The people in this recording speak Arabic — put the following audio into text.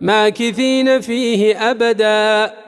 ماكثين فيه أبداً.